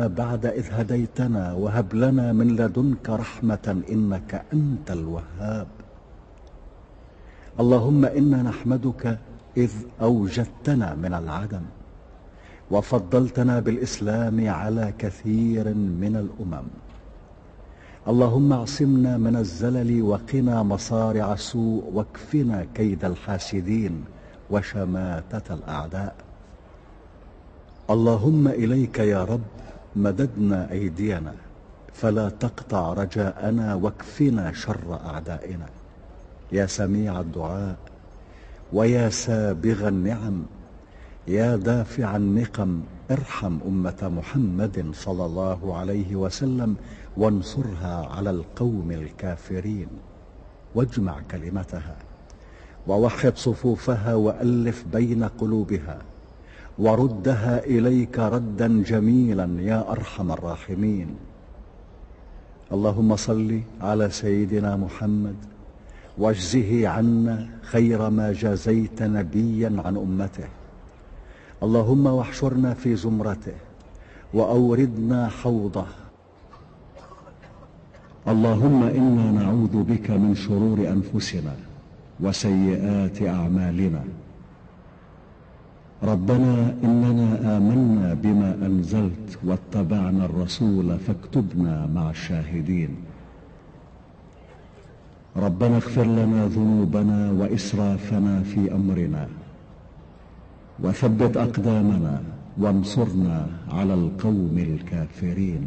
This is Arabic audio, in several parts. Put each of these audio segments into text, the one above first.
بعد إذ هديتنا وهب لنا من لدنك رحمة إنك أنت الوهاب. اللهم إنا نحمدك إذ أوجدتنا من العدم وفضلتنا بالإسلام على كثير من الأمم. اللهم اعصمنا من الزلل وقنا مصارع السوء واكفنا كيد الحاسدين وشماتة الأعداء. اللهم إليك يا رب مددنا أيدينا فلا تقطع رجاءنا واكفنا شر أعدائنا. يا سميع الدعاء ويا سابغ النعم يا دافع النقم ارحم أمة محمد صلى الله عليه وسلم وانصرها على القوم الكافرين. واجمع كلمتها ووحد صفوفها وألف بين قلوبها. وردها إليك ردا جميلا يا أرحم الراحمين. اللهم صل على سيدنا محمد واجزه عنا خير ما جازيت نبيا عن أمته. اللهم واحشرنا في زمرته وأوردنا حوضه. اللهم إنا نعوذ بك من شرور أنفسنا وسيئات أعمالنا. ربنا إننا آمنا بما أنزلت واتبعنا الرسول فاكتبنا مع الشاهدين. ربنا اغفر لنا ذنوبنا وإسرافنا في أمرنا. وثبت أقدامنا وانصرنا على القوم الكافرين.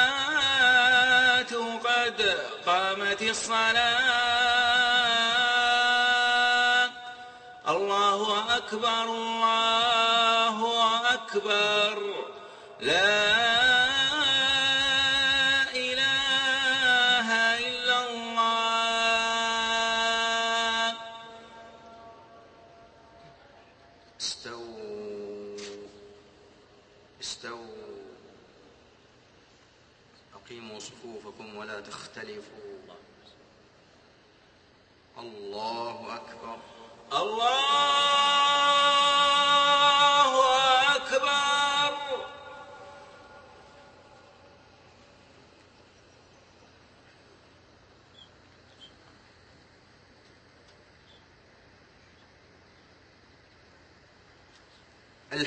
قد قامت الصلاة. الله أكبر الله أكبر. لا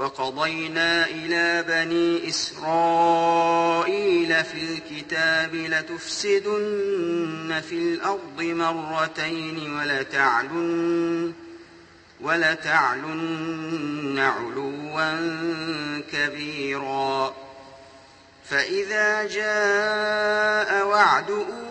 وقضينا إلى بني إسرائيل في الكتاب لتفسدن في الأرض مرتين ولتعلن ولتعلن علوا كبيرا. فإذا جاء وعد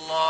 الله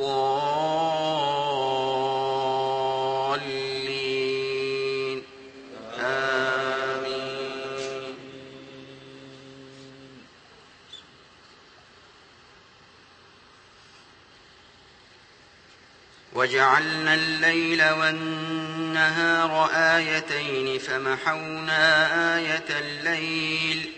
آمين. وجعلنا الليل والنهار آيتين فمحونا آية الليل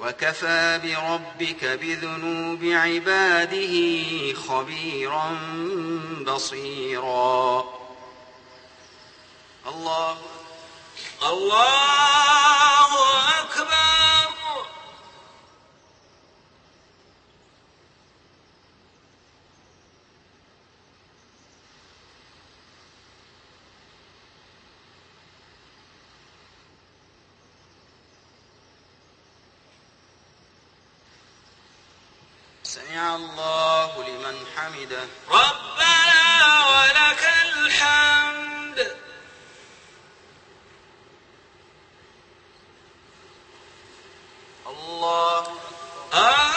وكفى بربك بذنوب عباده خبيرا بصيرا. الله الله أكبر سمع الله لمن حمده ربنا ولك الحمد الله الله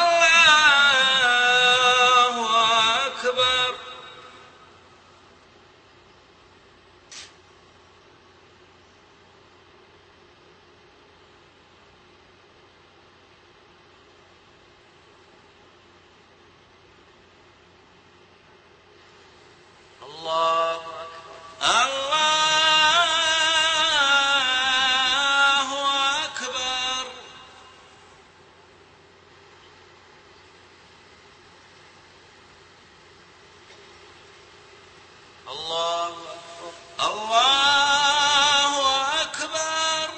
أكبر الله أكبر الله أكبر الله أكبر الله أكبر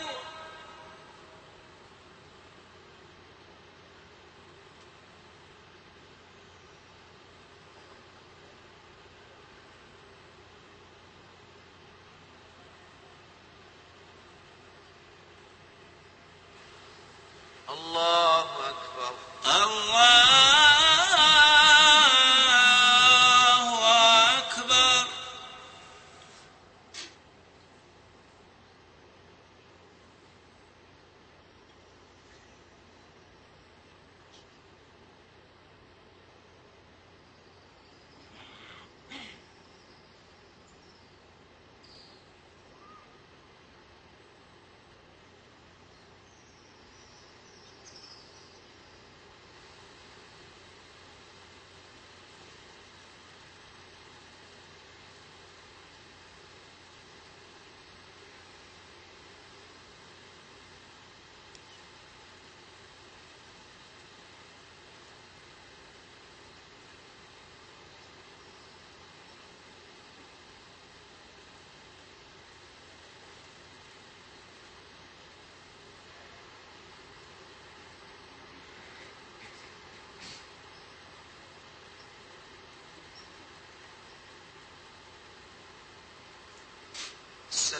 الله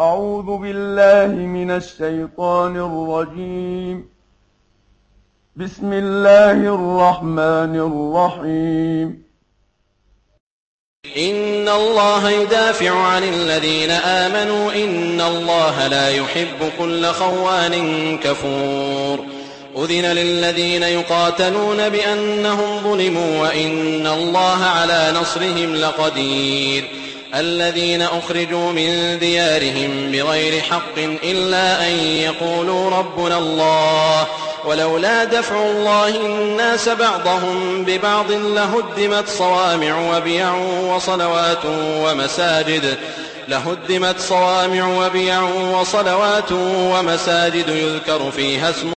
أعوذ بالله من الشيطان الرجيم. بسم الله الرحمن الرحيم. إن الله يدافع عن الذين آمنوا إن الله لا يحب كل خوان كفور. أذن للذين يقاتلون بأنهم ظلموا وإن الله على نصرهم لقدير. الذين أخرجوا من ديارهم بغير حق إلا أن يقولوا ربنا الله ولولا دفع الله الناس بعضهم ببعض لهدمت صوامع وبيع وصلوات ومساجد لهدمت صوامع وبيع وصلوات ومساجد يذكر فيها اسم